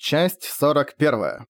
Часть 41.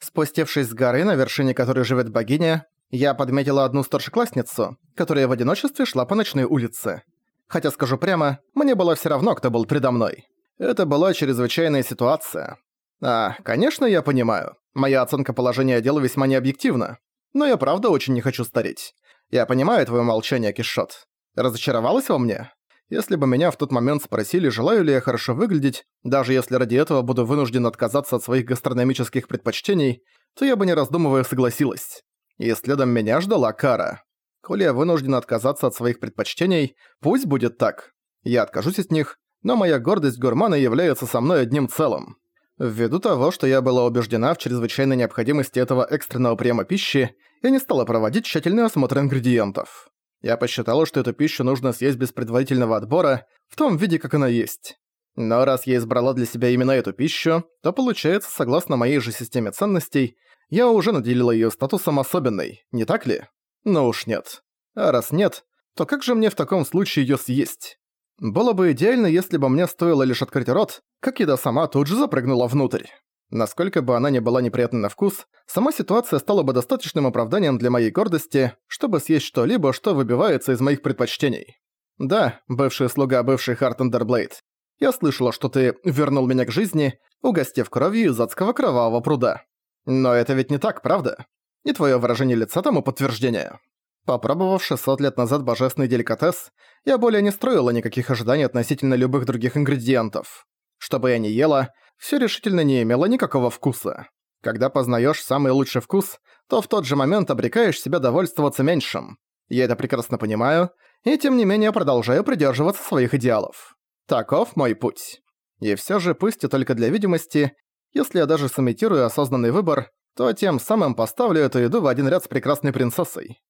Спустившись с горы, на вершине которой живет богиня, я подметила одну старшеклассницу, которая в одиночестве шла по ночной улице. Хотя, скажу прямо, мне было все равно, кто был предо мной. Это была чрезвычайная ситуация. А, конечно, я понимаю. Моя оценка положения дела весьма необъективна. Но я правда очень не хочу стареть. Я понимаю твое молчание, Кишот. Разочаровалась во мне? Если бы меня в тот момент спросили, желаю ли я хорошо выглядеть, даже если ради этого буду вынужден отказаться от своих гастрономических предпочтений, то я бы не раздумывая согласилась. И следом меня ждала кара. Коли я вынужден отказаться от своих предпочтений, пусть будет так. Я откажусь от них, но моя гордость гурмана является со мной одним целым. Ввиду того, что я была убеждена в чрезвычайной необходимости этого экстренного приема пищи, я не стала проводить тщательный осмотр ингредиентов. Я посчитала, что эту пищу нужно съесть без предварительного отбора, в том виде, как она есть. Но раз я избрала для себя именно эту пищу, то получается, согласно моей же системе ценностей, я уже наделила её статусом особенной, не так ли? Ну уж нет. А раз нет, то как же мне в таком случае её съесть? Было бы идеально, если бы мне стоило лишь открыть рот, как еда сама тут же запрыгнула внутрь. Насколько бы она ни была неприятна на вкус, сама ситуация стала бы достаточным оправданием для моей гордости, чтобы съесть что-либо, что выбивается из моих предпочтений. Да, бывший слуга бывший Хартандерблейд, я слышала, что ты вернул меня к жизни, угостив кровью из адского кровавого пруда. Но это ведь не так, правда? И твое выражение лица тому подтверждение. Попробовав 600 лет назад божественный деликатес, я более не строила никаких ожиданий относительно любых других ингредиентов. Что бы я ни ела, все решительно не имело никакого вкуса. Когда познаешь самый лучший вкус, то в тот же момент обрекаешь себя довольствоваться меньшим. Я это прекрасно понимаю, и тем не менее продолжаю придерживаться своих идеалов. Таков мой путь. И все же, пусть и только для видимости, если я даже сымитирую осознанный выбор, то тем самым поставлю эту еду в один ряд с прекрасной принцессой.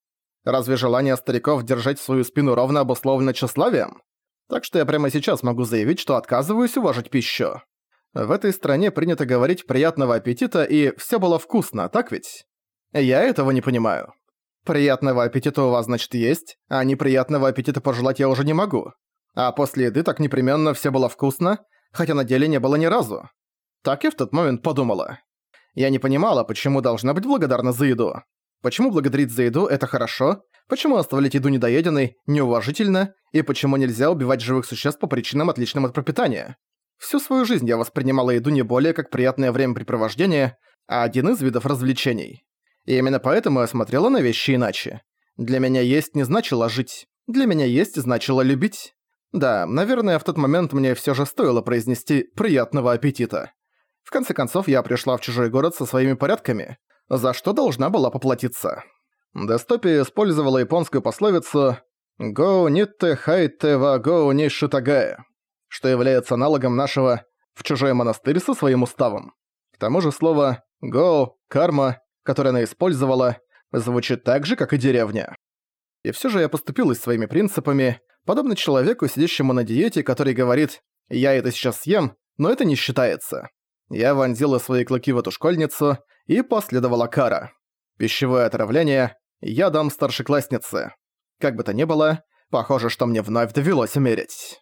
Разве желание стариков держать свою спину ровно обусловлено тщеславием? Так что я прямо сейчас могу заявить, что отказываюсь уважить пищу. В этой стране принято говорить «приятного аппетита» и «всё было вкусно», так ведь? Я этого не понимаю. Приятного аппетита у вас, значит, есть, а неприятного аппетита пожелать я уже не могу. А после еды так непременно всё было вкусно, хотя на деле не было ни разу. Так я в тот момент подумала. Я не понимала, почему должна быть благодарна за еду. Почему благодарить за еду – это хорошо, почему оставлять еду недоеденной – неуважительно, и почему нельзя убивать живых существ по причинам, отличным от пропитания. Всю свою жизнь я воспринимала еду не более как приятное времяпрепровождение, а один из видов развлечений. И именно поэтому я смотрела на вещи иначе. Для меня есть не значило жить, для меня есть значило любить. Да, наверное, в тот момент мне всё же стоило произнести «приятного аппетита». В конце концов, я пришла в чужой город со своими порядками, за что должна была поплатиться. Дестопи использовала японскую пословицу «Гоу нитте хайте ва гоу ни шитагая», что является аналогом нашего «в чужой монастырь со своим уставом». К тому же слово «го», «карма», которое она использовала, звучит так же, как и «деревня». И все же я поступилась своими принципами, подобно человеку, сидящему на диете, который говорит «я это сейчас съем, но это не считается». Я вонзила свои клыки в эту школьницу, и последовала кара. Пищевое отравление я дам старшекласснице. Как бы то ни было, похоже, что мне вновь довелось умереть.